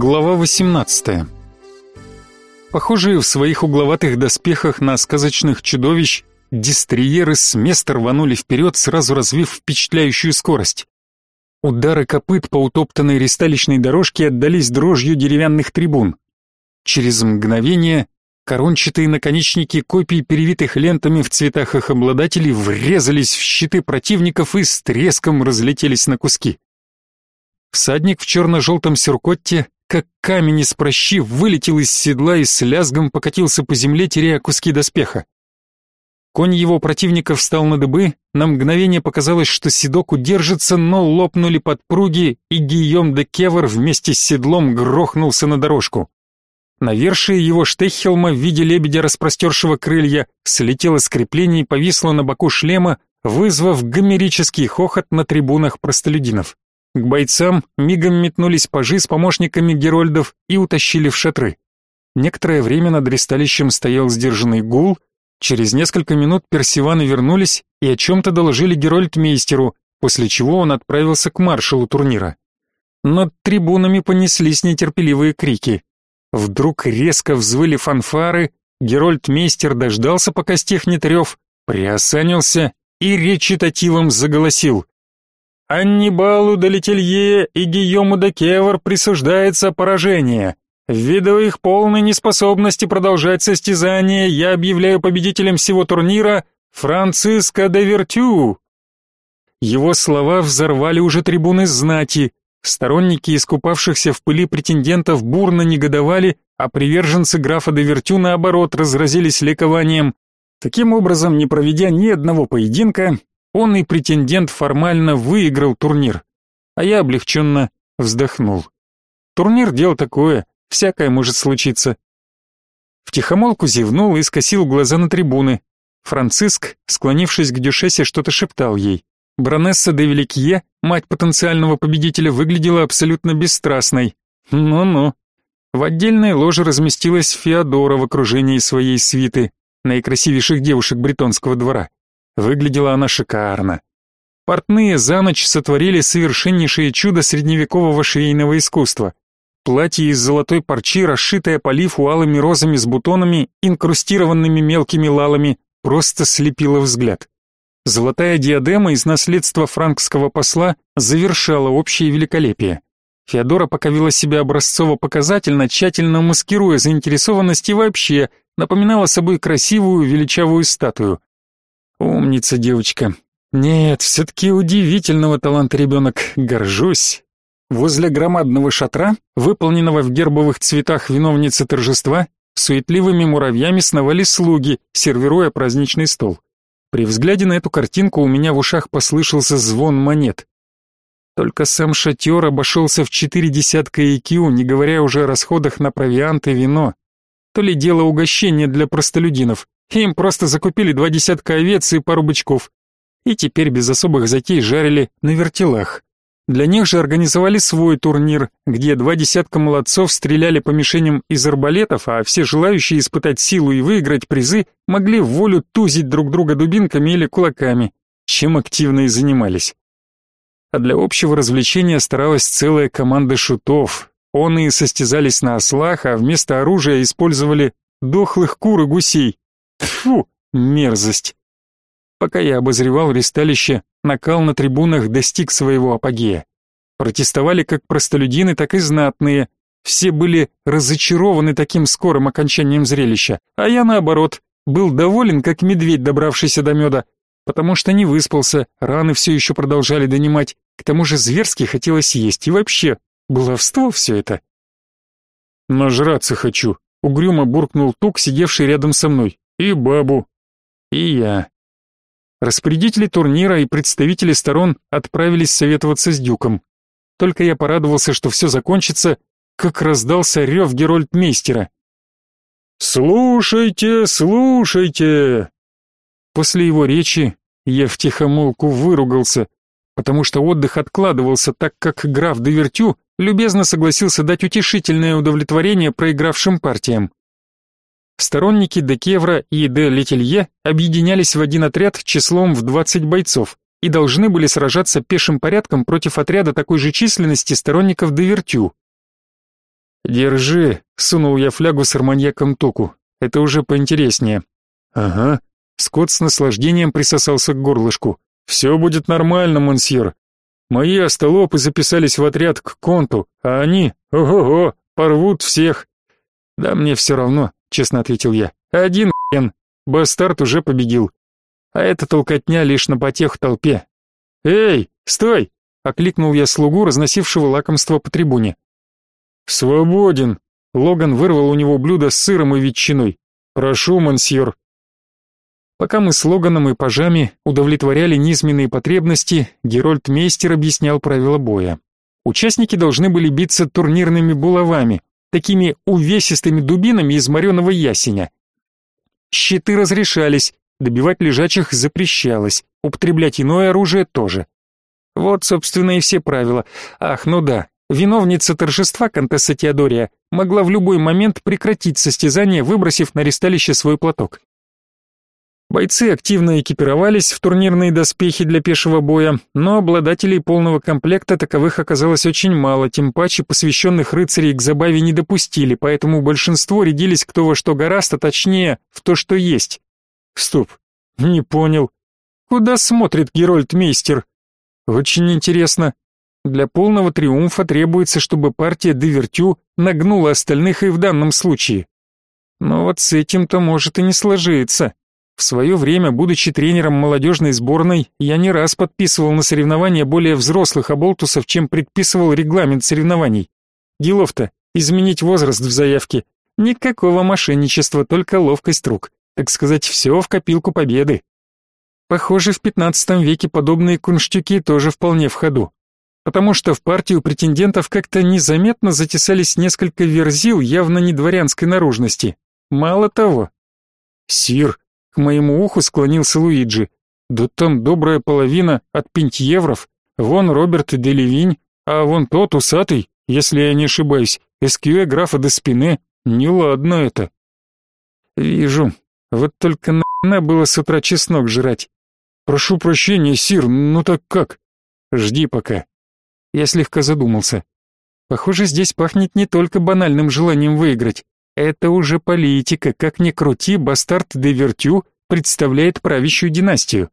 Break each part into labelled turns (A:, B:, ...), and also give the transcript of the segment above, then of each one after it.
A: Глава 18. Похожие в своих угловатых доспехах на сказочных чудовищ, дистриеры с места рванули вперед, сразу развив впечатляющую скорость. Удары копыт по утоптанной ристалищной дорожке отдались дрожью деревянных трибун. Через мгновение корончатые наконечники копий, перевитых лентами в цветах их обладателей, врезались в щиты противников и с треском разлетелись на куски. Всадник в черно-желтом сюркотте как камень из прощи, вылетел из седла и с лязгом покатился по земле, теряя куски доспеха. Конь его противника встал на дыбы, на мгновение показалось, что седок удержится, но лопнули подпруги, и Гийом де Кевер вместе с седлом грохнулся на дорожку. Навершие его штехелма в виде лебедя, распростершего крылья, слетело с крепления и повисло на боку шлема, вызвав гомерический хохот на трибунах простолюдинов. К бойцам мигом метнулись пажи с помощниками герольдов и утащили в шатры. Некоторое время над ристалищем стоял сдержанный гул, через несколько минут персиваны вернулись и о чем-то доложили герольдмейстеру, после чего он отправился к маршалу турнира. Над трибунами понеслись нетерпеливые крики. Вдруг резко взвыли фанфары, герольдмейстер дождался, пока стихнет рев, приосанился и речитативом заголосил. Аннибалу де Летелье и Гийому де Кевр присуждается поражение. Ввиду их полной неспособности продолжать состязание, я объявляю победителем всего турнира Франциско де Вертю. Его слова взорвали уже трибуны знати. Сторонники искупавшихся в пыли претендентов бурно негодовали, а приверженцы графа де Вертю наоборот разразились ликованием. Таким образом, не проведя ни одного поединка, он и претендент формально выиграл турнир, а я облегченно вздохнул. Турнир — дело такое, всякое может случиться. Втихомолку зевнул и скосил глаза на трибуны. Франциск, склонившись к Дюшесе, что-то шептал ей. Бронесса де Великье, мать потенциального победителя, выглядела абсолютно бесстрастной. Ну-ну. В отдельной ложе разместилась Феодора в окружении своей свиты, наикрасивейших девушек бретонского двора. Выглядела она шикарно. Портные за ночь сотворили совершеннейшее чудо средневекового швейного искусства. Платье из золотой парчи, расшитое по алыми розами с бутонами, инкрустированными мелкими лалами, просто слепило взгляд. Золотая диадема из наследства франкского посла завершала общее великолепие. Феодора пока вела себя образцово-показательно, тщательно маскируя заинтересованность и вообще напоминала собой красивую величавую статую. Умница девочка. Нет, все-таки удивительного таланта ребенок. Горжусь. Возле громадного шатра, выполненного в гербовых цветах виновницы торжества, суетливыми муравьями сновали слуги, сервируя праздничный стол. При взгляде на эту картинку у меня в ушах послышался звон монет. Только сам шатер обошелся в четыре десятка IQ, не говоря уже о расходах на провиант и вино. То ли дело угощения для простолюдинов. Им просто закупили два десятка овец и пару бычков. И теперь без особых затей жарили на вертелах. Для них же организовали свой турнир, где два десятка молодцов стреляли по мишеням из арбалетов, а все желающие испытать силу и выиграть призы могли в волю тузить друг друга дубинками или кулаками, чем активно и занимались. А для общего развлечения старалась целая команда шутов. Он состязались на ослах, а вместо оружия использовали дохлых кур и гусей. Фу, мерзость. Пока я обозревал ристалище, накал на трибунах достиг своего апогея. Протестовали как простолюдины, так и знатные. Все были разочарованы таким скорым окончанием зрелища, а я наоборот, был доволен, как медведь, добравшийся до меда, потому что не выспался, раны все еще продолжали донимать, к тому же зверски хотелось есть, и вообще, баловство все это. «Нажраться хочу», — угрюмо буркнул Тук, сидевший рядом со мной. И бабу. И я. Распорядители турнира и представители сторон отправились советоваться с Дюком. Только я порадовался, что все закончится, как раздался рев Герольдмейстера. «Слушайте, слушайте!» После его речи я втихомолку выругался, потому что отдых откладывался, так как граф де Вертю любезно согласился дать утешительное удовлетворение проигравшим партиям. Сторонники де Кевра и де Летелье объединялись в один отряд числом в 20 бойцов и должны были сражаться пешим порядком против отряда такой же численности сторонников де Вертю. «Держи», — сунул я флягу с арманьяком Туку. «Это уже поинтереснее». «Ага». Скотт с наслаждением присосался к горлышку. «Все будет нормально, монсьер. Мои остолопы записались в отряд к конту, а они, ого-го, порвут всех». «Да мне все равно», — честно ответил я. «Один хрен. Бастард уже победил. А эта толкотня лишь на потеху толпе». «Эй, стой!» — окликнул я слугу, разносившего лакомство по трибуне. «Свободен!» — Логан вырвал у него блюдо с сыром и ветчиной. «Прошу, мансьер!» Пока мы с Логаном и пажами удовлетворяли низменные потребности, Герольд Мейстер объяснял правила боя. Участники должны были биться турнирными булавами, такими увесистыми дубинами из мореного ясеня. Щиты разрешались, добивать лежачих запрещалось, употреблять иное оружие тоже. Вот, собственно, и все правила. Ах, ну да, виновница торжества, контесса Теодория, могла в любой момент прекратить состязание, выбросив на ристалище свой платок. Бойцы активно экипировались в турнирные доспехи для пешего боя, но обладателей полного комплекта таковых оказалось очень мало, тем паче посвященных рыцарей к забаве не допустили, поэтому большинство рядились кто во что гораздо, точнее, в то, что есть. Стоп, не понял. Куда смотрит Герольд-мейстер? Очень интересно. Для полного триумфа требуется, чтобы партия Девертю нагнула остальных и в данном случае. Но вот с этим-то может и не сложиться. В свое время, будучи тренером молодежной сборной, я не раз подписывал на соревнования более взрослых оболтусов, чем предписывал регламент соревнований. Делов-то изменить возраст в заявке. Никакого мошенничества, только ловкость рук. Так сказать, все в копилку победы. Похоже, в 15 веке подобные кунштюки тоже вполне в ходу. Потому что в партию претендентов как-то незаметно затесались несколько верзил явно не дворянской наружности. Мало того. «Сир, к моему уху склонился Луиджи. Да там добрая половина от пентьевров. Вон Роберт де Левинь, а вон тот усатый, если я не ошибаюсь, эскюэ графа де Спине. Неладно это. Вижу. Вот только на было с утра чеснок жрать. Прошу прощения, сир, ну так как? Жди пока. Я слегка задумался. Похоже, здесь пахнет не только банальным желанием выиграть. Это уже политика, как ни крути, бастард де Вертю представляет правящую династию.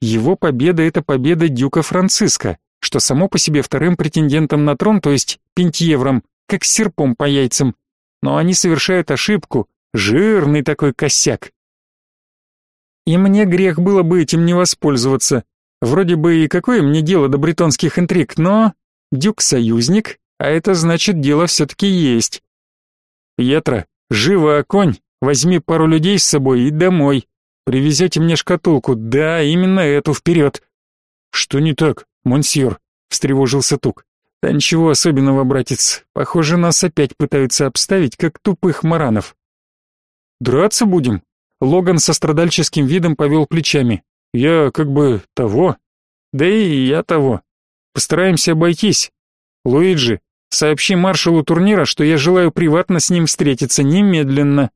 A: Его победа — это победа дюка Франциска, что само по себе вторым претендентом на трон, то есть пентьевром, как серпом по яйцам. Но они совершают ошибку, жирный такой косяк. И мне грех было бы этим не воспользоваться. Вроде бы и какое мне дело до бретонских интриг, но... Дюк союзник, а это значит дело все-таки есть. Етра, живо оконь, возьми пару людей с собой и домой. Привезете мне шкатулку, да, именно эту, вперед. Что не так, монсьер? Встревожился Тук. Да ничего особенного, братец. Похоже, нас опять пытаются обставить, как тупых маранов. Драться будем? Логан со страдальческим видом повел плечами. Я как бы того. Да и я того. Постараемся обойтись. Луиджи, Сообщи маршалу турнира, что я желаю приватно с ним встретиться немедленно.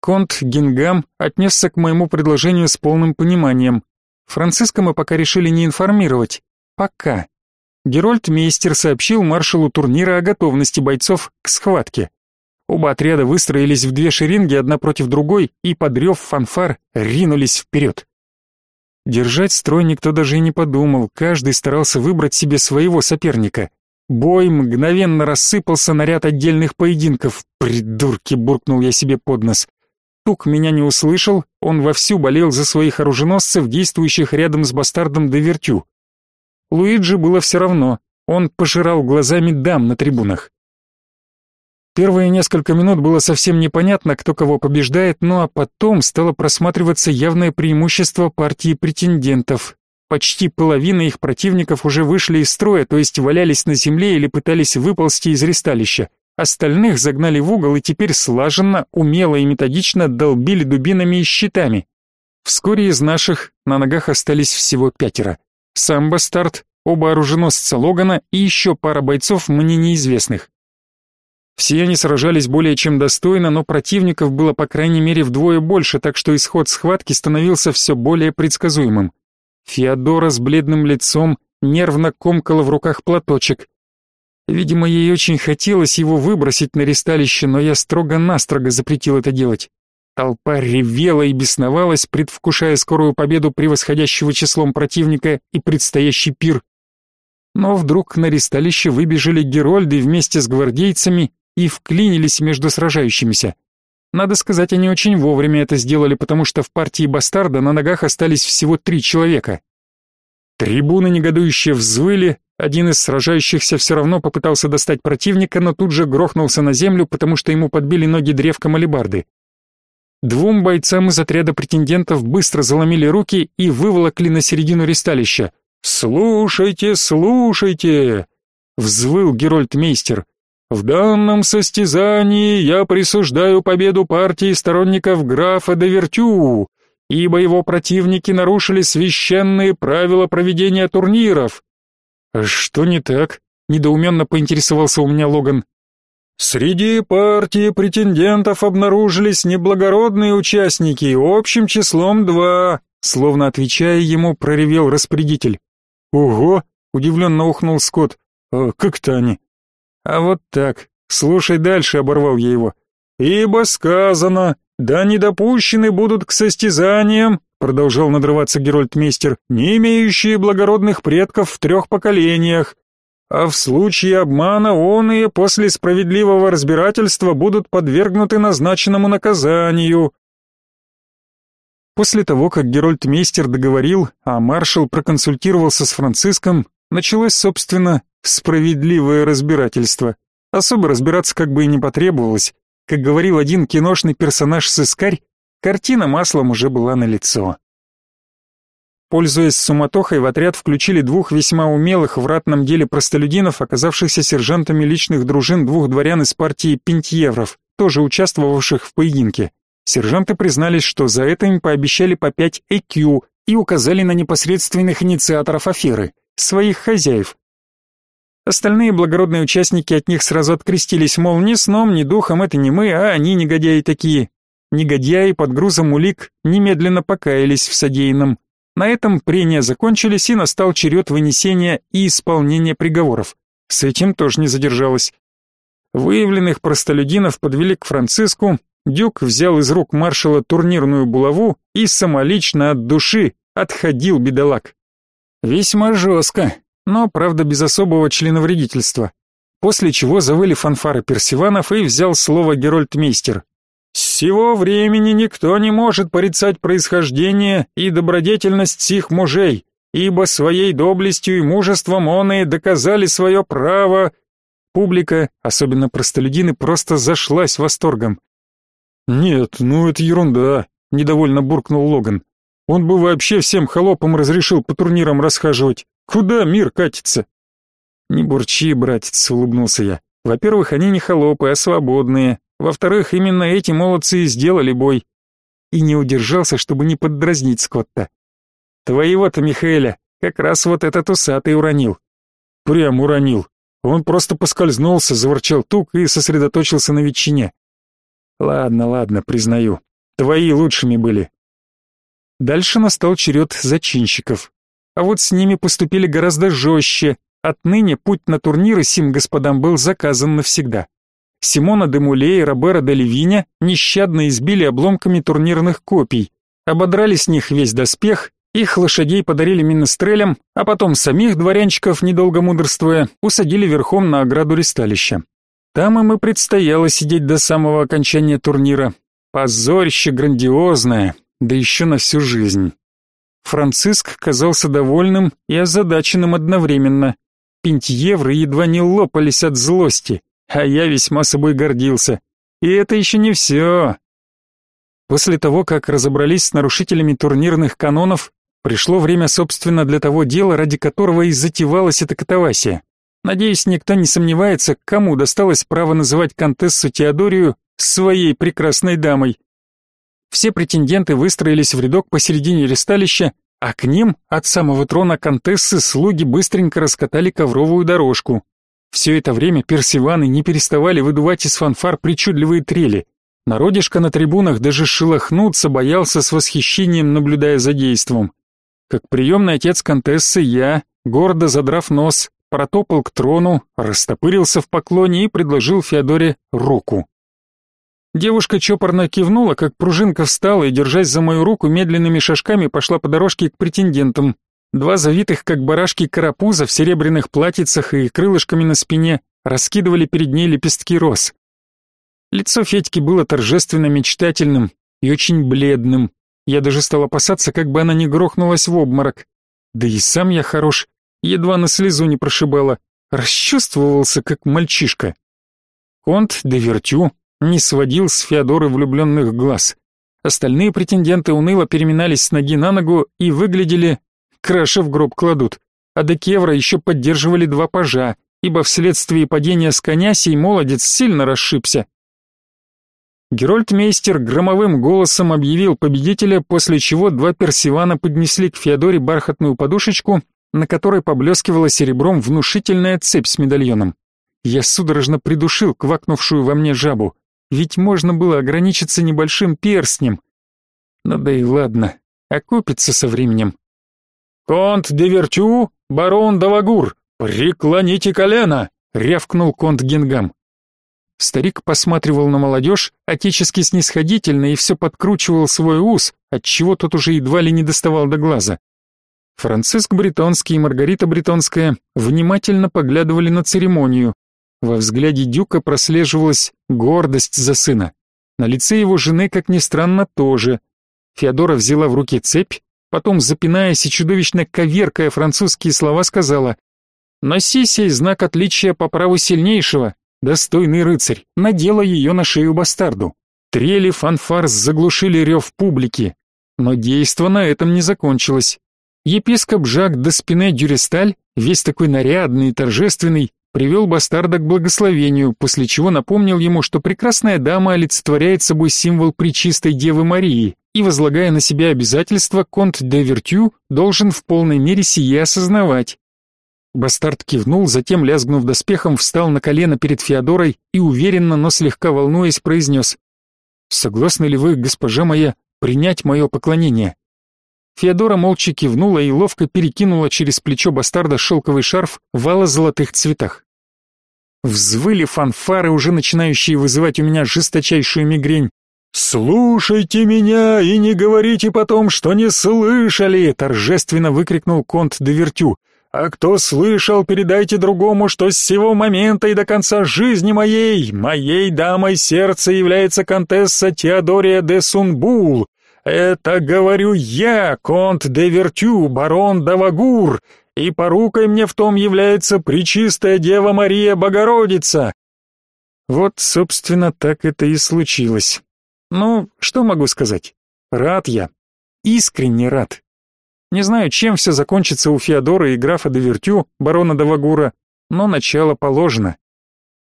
A: Конт Гингам отнесся к моему предложению с полным пониманием. Франциска мы пока решили не информировать. Пока. Герольд Мейстер сообщил маршалу турнира о готовности бойцов к схватке. Оба отряда выстроились в две шеренги одна против другой и, подрев фанфар, ринулись вперед. Держать строй никто даже и не подумал, каждый старался выбрать себе своего соперника. Бой мгновенно рассыпался на ряд отдельных поединков. «Придурки!» — буркнул я себе под нос. Тук меня не услышал, он вовсю болел за своих оруженосцев, действующих рядом с бастардом де Вертю. Луиджи было все равно, он пожирал глазами дам на трибунах. Первые несколько минут было совсем непонятно, кто кого побеждает, ну а потом стало просматриваться явное преимущество партии претендентов. Почти половина их противников уже вышли из строя, то есть валялись на земле или пытались выползти из ристалища. Остальных загнали в угол и теперь слаженно, умело и методично долбили дубинами и щитами. Вскоре из наших на ногах остались всего пятеро. Сам бастард, оба оруженосца Логана и еще пара бойцов мне неизвестных. Все они сражались более чем достойно, но противников было по крайней мере вдвое больше, так что исход схватки становился все более предсказуемым. Феодора с бледным лицом нервно комкала в руках платочек. Видимо, ей очень хотелось его выбросить на ристалище, но я строго-настрого запретил это делать. Толпа ревела и бесновалась, предвкушая скорую победу превосходящего числом противника и предстоящий пир. Но вдруг на ристалище выбежали герольды вместе с гвардейцами и вклинились между сражающимися. Надо сказать, они очень вовремя это сделали, потому что в партии бастарда на ногах остались всего три человека. Трибуны негодующе взвыли, один из сражающихся все равно попытался достать противника, но тут же грохнулся на землю, потому что ему подбили ноги древком алебарды. Двум бойцам из отряда претендентов быстро заломили руки и выволокли на середину ристалища. «Слушайте, слушайте!» — взвыл Герольдмейстер. «В данном состязании я присуждаю победу партии сторонников графа де Вертю, ибо его противники нарушили священные правила проведения турниров». «Что не так?» — недоуменно поинтересовался у меня Логан. Среди партии претендентов обнаружились неблагородные участники, общим числом два, словно отвечая ему, проревел распорядитель. Ого, удивленно ухнул Скотт. А как-то они? А вот так. Слушай дальше, оборвал я его. Ибо сказано, да не допущены будут к состязаниям, продолжал надрываться Герольдмейстер, не имеющие благородных предков в трех поколениях, а в случае обмана он и после справедливого разбирательства будут подвергнуты назначенному наказанию. После того, как Герольдмейстер договорил, а маршал проконсультировался с Франциском, началось, собственно, справедливое разбирательство. Особо разбираться как бы и не потребовалось. Как говорил один киношный персонаж-сыскарь, картина маслом уже была налицо. Пользуясь суматохой, в отряд включили двух весьма умелых в ратном деле простолюдинов, оказавшихся сержантами личных дружин двух дворян из партии Пентьевров, тоже участвовавших в поединке. Сержанты признались, что за это им пообещали по 5 ЭКЮ и указали на непосредственных инициаторов аферы, своих хозяев. Остальные благородные участники от них сразу открестились, мол, ни сном, ни духом это не мы, а они негодяи такие. Негодяи под грузом улик немедленно покаялись в содеянном. На этом прения закончились, и настал черед вынесения и исполнения приговоров. С этим тоже не задержалось. Выявленных простолюдинов подвели к Франциску, Дюк взял из рук маршала турнирную булаву и самолично от души отходил бедолаг. Весьма жестко, но, правда, без особого членовредительства. После чего завыли фанфары Персиванов и взял слово Герольдмейстер. С сего времени никто не может порицать происхождение и добродетельность сих мужей, ибо своей доблестью и мужеством он и доказали свое право. Публика, особенно простолюдины, просто зашлась восторгом. Нет, ну это ерунда, недовольно буркнул Логан. Он бы вообще всем холопам разрешил по турнирам расхаживать. Куда мир катится? Не бурчи, братец, улыбнулся я. Во-первых, они не холопы, а свободные, во-вторых, именно эти молодцы и сделали бой. И не удержался, чтобы не поддразнить Скотта. Твоего-то Михаэля как раз вот этот усатый уронил. Прям уронил. Он просто поскользнулся, заворчал тук и сосредоточился на ветчине. Ладно, ладно, признаю. Твои лучшими были. Дальше настал черед зачинщиков. А вот с ними поступили гораздо жестче. Отныне путь на турниры сим господам был заказан навсегда. Симона де Муле и Робера де Левиня нещадно избили обломками турнирных копий, ободрали с них весь доспех, их лошадей подарили министрелям, а потом самих дворянчиков, недолго мудрствуя, усадили верхом на ограду ристалища. Там им и предстояло сидеть до самого окончания турнира. Позорище грандиозное, да еще на всю жизнь. Франциск казался довольным и озадаченным одновременно. Пентьевры едва не лопались от злости а я весьма собой гордился. И это еще не все. После того, как разобрались с нарушителями турнирных канонов, пришло время, собственно, для того дела, ради которого и затевалась эта катавасия. Надеюсь, никто не сомневается, кому досталось право называть контессу Теодорию своей прекрасной дамой. Все претенденты выстроились в рядок посередине ресталища, а к ним от самого трона контессы слуги быстренько раскатали ковровую дорожку. Все это время персиваны не переставали выдувать из фанфар причудливые трели. Народишко на трибунах даже шелохнуться боялся с восхищением, наблюдая за действом. Как приемный отец Контессы я, гордо задрав нос, протопал к трону, растопырился в поклоне и предложил Феодоре руку. Девушка чопорно кивнула, как пружинка встала и, держась за мою руку, медленными шажками пошла по дорожке к претендентам. Два завитых, как барашки, карапуза в серебряных платьицах и крылышками на спине раскидывали перед ней лепестки роз. Лицо Федьки было торжественно мечтательным и очень бледным. Я даже стал опасаться, как бы она не грохнулась в обморок. Да и сам я хорош, едва на слезу не прошибала, расчувствовался, как мальчишка. Конт де Вертю не сводил с Феодоры влюбленных глаз. Остальные претенденты уныло переминались с ноги на ногу и выглядели краши в гроб кладут. А до Кевра еще поддерживали два пажа, ибо вследствие падения с коня сей молодец сильно расшибся. Герольдмейстер громовым голосом объявил победителя, после чего два персивана поднесли к Феодоре бархатную подушечку, на которой поблескивала серебром внушительная цепь с медальоном. Я судорожно придушил квакнувшую во мне жабу, ведь можно было ограничиться небольшим перстнем. Ну да и ладно, окупится со временем. «Конт де Вертю, барон Давагур, преклоните колено!» — рявкнул конт Генгам. Старик посматривал на молодежь, отечески снисходительно и все подкручивал свой ус, отчего тот уже едва ли не доставал до глаза. Франциск Бретонский и Маргарита Бретонская внимательно поглядывали на церемонию. Во взгляде Дюка прослеживалась гордость за сына. На лице его жены, как ни странно, тоже. Феодора взяла в руки цепь, Потом, запинаясь и чудовищно коверкая французские слова, сказала «Носи сей знак отличия по праву сильнейшего, достойный рыцарь, надела ее на шею бастарду». Трели фанфар заглушили рев публики, но действо на этом не закончилось. Епископ Жак де Спине Дюресталь, весь такой нарядный и торжественный, привел бастарда к благословению, после чего напомнил ему, что прекрасная дама олицетворяет собой символ Пречистой Девы Марии, и, возлагая на себя обязательства, конт де Вертю должен в полной мере сие осознавать. Бастард кивнул, затем, лязгнув доспехом, встал на колено перед Феодорой и уверенно, но слегка волнуясь, произнес «Согласны ли вы, госпожа моя, принять мое поклонение?» Феодора молча кивнула и ловко перекинула через плечо бастарда шелковый шарф в ало-золотых цветах. Взвыли фанфары, уже начинающие вызывать у меня жесточайшую мигрень. «Слушайте меня и не говорите потом, что не слышали!» торжественно выкрикнул конт де. «А кто слышал, передайте другому, что с сего момента и до конца жизни моей, моей дамой сердца является контесса Теодория де Сунбул. Это говорю я, конт де Вертю, барон Давагур, и порукой мне в том является Пречистая Дева Мария Богородица». Вот, собственно, так это и случилось. Ну, что могу сказать? Рад я. Искренне рад. Не знаю, чем все закончится у Феодора и графа де Вертю, барона Давагура, но начало положено.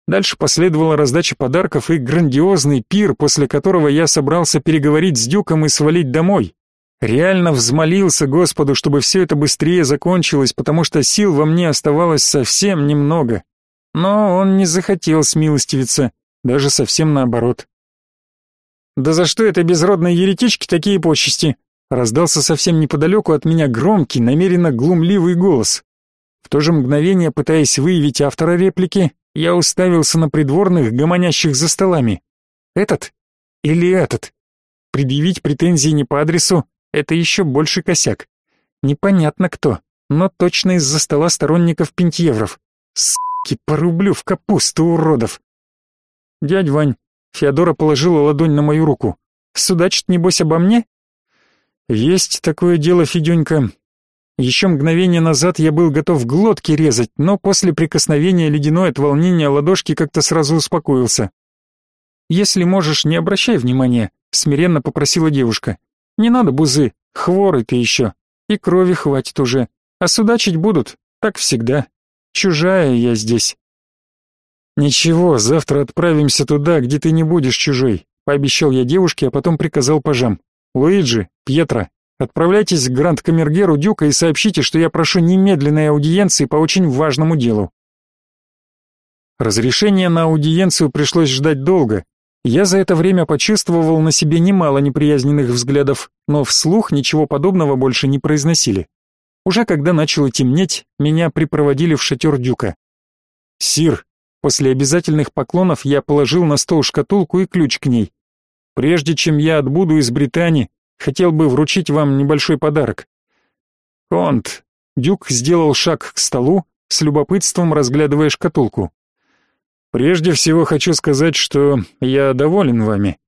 A: Дальше последовала раздача подарков и грандиозный пир, после которого я собрался переговорить с Дюком и свалить домой. Реально взмолился Господу, чтобы все это быстрее закончилось, потому что сил во мне оставалось совсем немного. Но он не захотел смилостивиться, даже совсем наоборот. «Да за что этой безродной еретичке такие почести?» Раздался совсем неподалеку от меня громкий, намеренно глумливый голос. В то же мгновение, пытаясь выявить автора реплики, я уставился на придворных, гомонящих за столами. Этот или этот? Предъявить претензии не по адресу — это еще больше косяк. Непонятно кто, но точно из-за стола сторонников пентьевров. Ски, порублю в капусту уродов. Дядь Вань, Феодора положила ладонь на мою руку. «Судачит, небось, обо мне?» «Есть такое дело, Федюнька. Еще мгновение назад я был готов глотки резать, но после прикосновения ледяной от волнения ладошки как-то сразу успокоился. «Если можешь, не обращай внимания», — смиренно попросила девушка. «Не надо бузы, хворый ты еще. И крови хватит уже. А судачить будут, так всегда. Чужая я здесь». «Ничего, завтра отправимся туда, где ты не будешь чужой», — пообещал я девушке, а потом приказал пажам. «Луиджи, Пьетро, отправляйтесь к гранд-камергеру Дюка и сообщите, что я прошу немедленной аудиенции по очень важному делу». Разрешение на аудиенцию пришлось ждать долго. Я за это время почувствовал на себе немало неприязненных взглядов, но вслух ничего подобного больше не произносили. Уже когда начало темнеть, меня припроводили в шатер дюка. «Сир», после обязательных поклонов я положил на стол шкатулку и ключ к ней. «Прежде чем я отбуду из Британии, хотел бы вручить вам небольшой подарок». «Конт», Дюк сделал шаг к столу, с любопытством разглядывая шкатулку. «Прежде всего хочу сказать, что я доволен вами.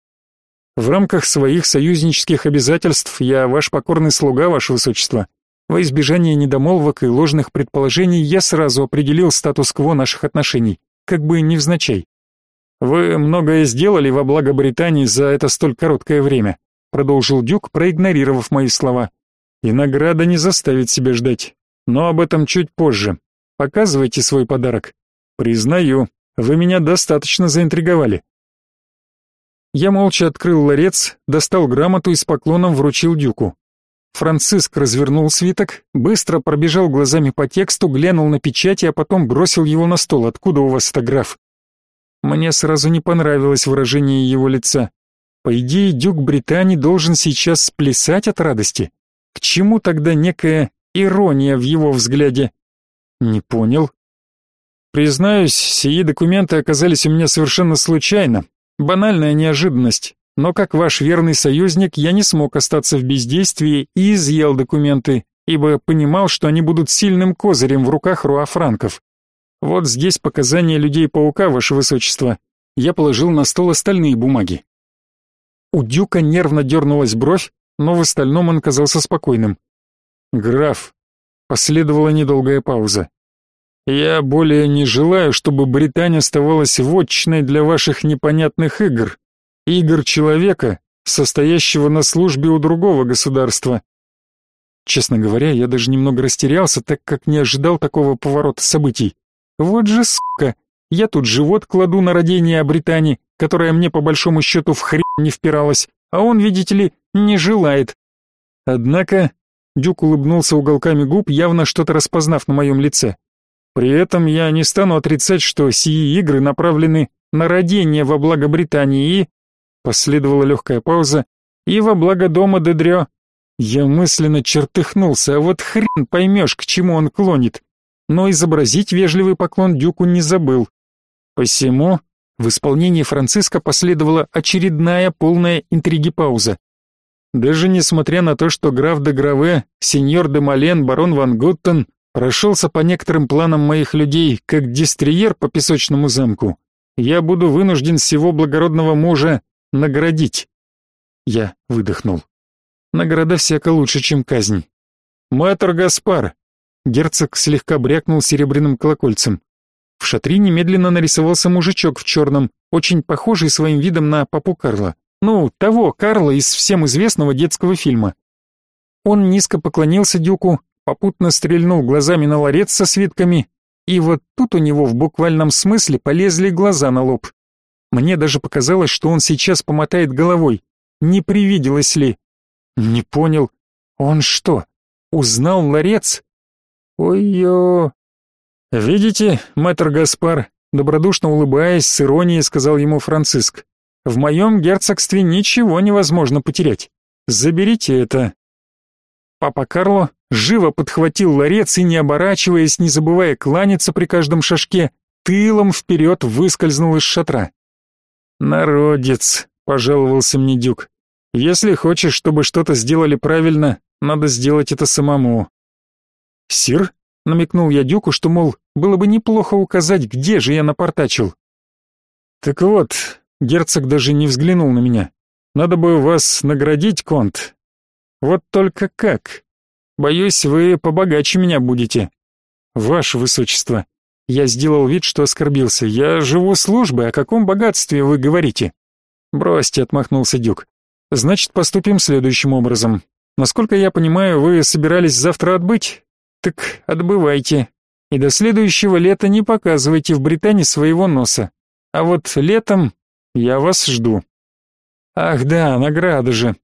A: В рамках своих союзнических обязательств я ваш покорный слуга, ваше высочество. Во избежание недомолвок и ложных предположений я сразу определил статус-кво наших отношений, как бы невзначай. Вы многое сделали во благо Британии за это столь короткое время, продолжил Дюк, проигнорировав мои слова. И награда не заставит себя ждать. Но об этом чуть позже. Показывайте свой подарок. Признаю, вы меня достаточно заинтриговали. Я молча открыл ларец, достал грамоту и с поклоном вручил Дюку. Франциск развернул свиток, быстро пробежал глазами по тексту, глянул на печати, а потом бросил его на стол. Откуда у вас это граф? Мне сразу не понравилось выражение его лица. По идее, дюк Британии должен сейчас сплясать от радости. К чему тогда некая ирония в его взгляде? Не понял. Признаюсь, сии документы оказались у меня совершенно случайно. Банальная неожиданность. Но как ваш верный союзник, я не смог остаться в бездействии и изъял документы, ибо понимал, что они будут сильным козырем в руках руафранков. Вот здесь показания людей-паука, ваше высочество. Я положил на стол остальные бумаги. У Дюка нервно дернулась бровь, но в остальном он казался спокойным. «Граф», последовала недолгая пауза. «Я более не желаю, чтобы Британия оставалась вотчиной для ваших непонятных игр игр человека, состоящего на службе у другого государства. Честно говоря, я даже немного растерялся, так как не ожидал такого поворота событий. Вот же сука, я тут живот кладу на родение Британии, которая мне по большому счету в хрен не впиралась, а он, видите ли, не желает. Однако Дюк улыбнулся уголками губ, явно что-то распознав на моем лице. При этом я не стану отрицать, что сии игры направлены на родение во благо Британии и Последовала легкая пауза. «И во благо дома Дедрё». Я мысленно чертыхнулся, а вот хрен поймешь, к чему он клонит. Но изобразить вежливый поклон Дюку не забыл. Посему в исполнении Франциска последовала очередная полная интриги пауза. Даже несмотря на то, что граф де Граве, сеньор де Мален, барон ван Готтен прошелся по некоторым планам моих людей, как дистриер по песочному замку, я буду вынужден всего благородного мужа Наградить. Я выдохнул. Награда всяко лучше, чем казнь. Мэтр Гаспар. Герцог слегка брякнул серебряным колокольцем. В шатре немедленно нарисовался мужичок в черном, очень похожий своим видом на папу Карла. Ну, того Карла из всем известного детского фильма. Он низко поклонился дюку, попутно стрельнул глазами на ларец со свитками, и вот тут у него в буквальном смысле полезли глаза на лоб. Мне даже показалось, что он сейчас помотает головой. Не привиделось ли? Не понял. Он что, узнал ларец? Ой-ё. Видите, мэтр Гаспар, добродушно улыбаясь, с иронией сказал ему Франциск. В моем герцогстве ничего невозможно потерять. Заберите это. Папа Карло живо подхватил ларец и, не оборачиваясь, не забывая кланяться при каждом шажке, тылом вперед выскользнул из шатра. «Народец», — пожаловался мне Дюк. «Если хочешь, чтобы что-то сделали правильно, надо сделать это самому». «Сир?» — намекнул я Дюку, что, мол, было бы неплохо указать, где же я напортачил. «Так вот», — герцог даже не взглянул на меня, — «надо бы вас наградить, Конт. Вот только как? Боюсь, вы побогаче меня будете». «Ваше высочество», я сделал вид, что оскорбился. Я живу службой, о каком богатстве вы говорите? Бросьте, отмахнулся Дюк. Значит, поступим следующим образом. Насколько я понимаю, вы собирались завтра отбыть? Так отбывайте. И до следующего лета не показывайте в Британии своего носа. А вот летом я вас жду. Ах да, награда же.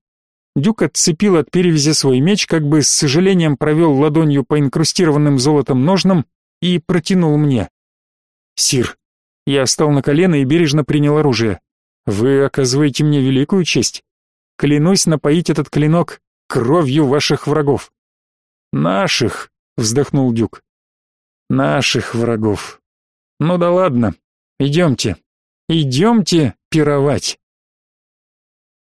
A: Дюк отцепил от перевязи свой меч, как бы с сожалением провел ладонью по инкрустированным золотом ножнам и протянул мне. «Сир». Я встал на колено и бережно принял оружие. «Вы оказываете мне великую честь. Клянусь напоить этот клинок кровью ваших врагов». Наших, вздохнул Дюк. Наших врагов. Ну да ладно, идемте. Идемте пировать.